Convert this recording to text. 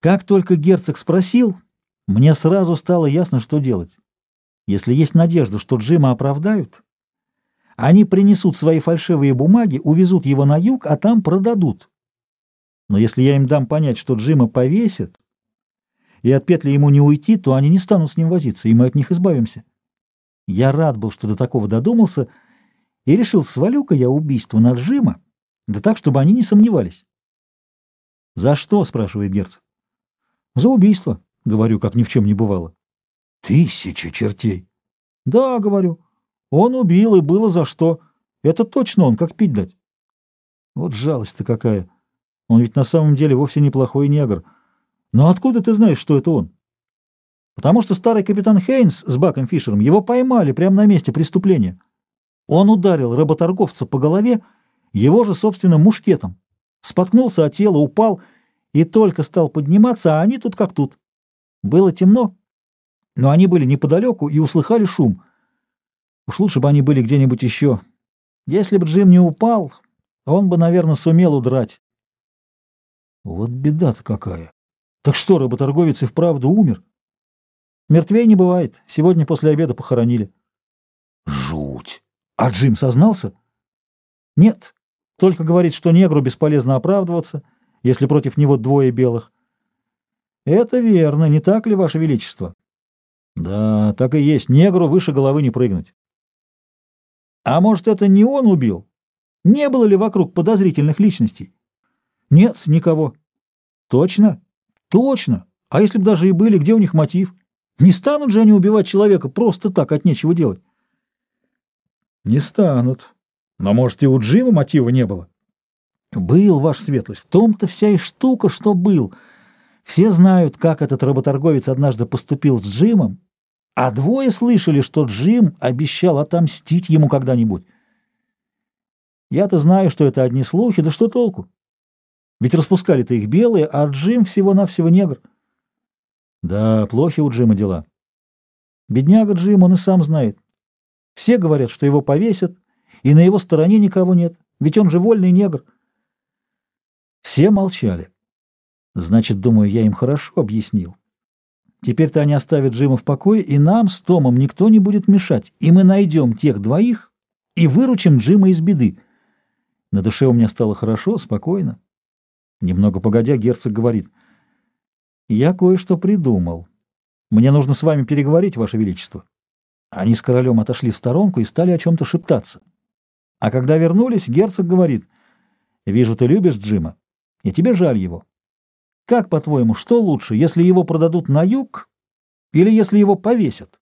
Как только герцог спросил, мне сразу стало ясно, что делать. Если есть надежда, что Джима оправдают, они принесут свои фальшивые бумаги, увезут его на юг, а там продадут. Но если я им дам понять, что Джима повесят, и от петли ему не уйти, то они не станут с ним возиться, и мы от них избавимся. Я рад был, что до такого додумался, и решил, свалю-ка я убийство на Джима, да так, чтобы они не сомневались. «За что?» — спрашивает герцог. «За убийство», — говорю, как ни в чем не бывало. «Тысяча чертей!» «Да», — говорю, — «он убил, и было за что. Это точно он, как пить дать». Вот жалость-то какая. Он ведь на самом деле вовсе неплохой негр. Но откуда ты знаешь, что это он? Потому что старый капитан Хейнс с Баком Фишером его поймали прямо на месте преступления. Он ударил работорговца по голове его же собственным мушкетом. Споткнулся от тела, упал и только стал подниматься, а они тут как тут. Было темно, но они были неподалеку и услыхали шум. Уж лучше бы они были где-нибудь еще. Если бы Джим не упал, он бы, наверное, сумел удрать. Вот беда-то какая. Так что, работорговец и вправду умер? Мертвей не бывает. Сегодня после обеда похоронили. Жуть! А Джим сознался? Нет. Только говорит, что негру бесполезно оправдываться, если против него двое белых. Это верно, не так ли, Ваше Величество? Да, так и есть. Негру выше головы не прыгнуть. А может, это не он убил? Не было ли вокруг подозрительных личностей? Нет, никого. Точно? Точно. А если бы даже и были, где у них мотив? Не станут же они убивать человека просто так, от нечего делать? Не станут. Но, может, и у Джима мотива не было? Был, ваша светлость. В том-то вся и штука, что был. Все знают, как этот работорговец однажды поступил с Джимом, а двое слышали, что Джим обещал отомстить ему когда-нибудь. Я-то знаю, что это одни слухи, да что толку? Ведь распускали-то их белые, а Джим всего-навсего негр. Да, плохи у Джима дела. Бедняга Джим, он и сам знает. Все говорят, что его повесят, и на его стороне никого нет, ведь он же вольный негр. Все молчали. Значит, думаю, я им хорошо объяснил. Теперь-то они оставят Джима в покое, и нам с Томом никто не будет мешать, и мы найдем тех двоих и выручим Джима из беды. На душе у меня стало хорошо, спокойно. Немного погодя, герцог говорит, «Я кое-что придумал. Мне нужно с вами переговорить, Ваше Величество». Они с королем отошли в сторонку и стали о чем-то шептаться. А когда вернулись, герцог говорит, «Вижу, ты любишь Джима, и тебе жаль его. Как, по-твоему, что лучше, если его продадут на юг или если его повесят?»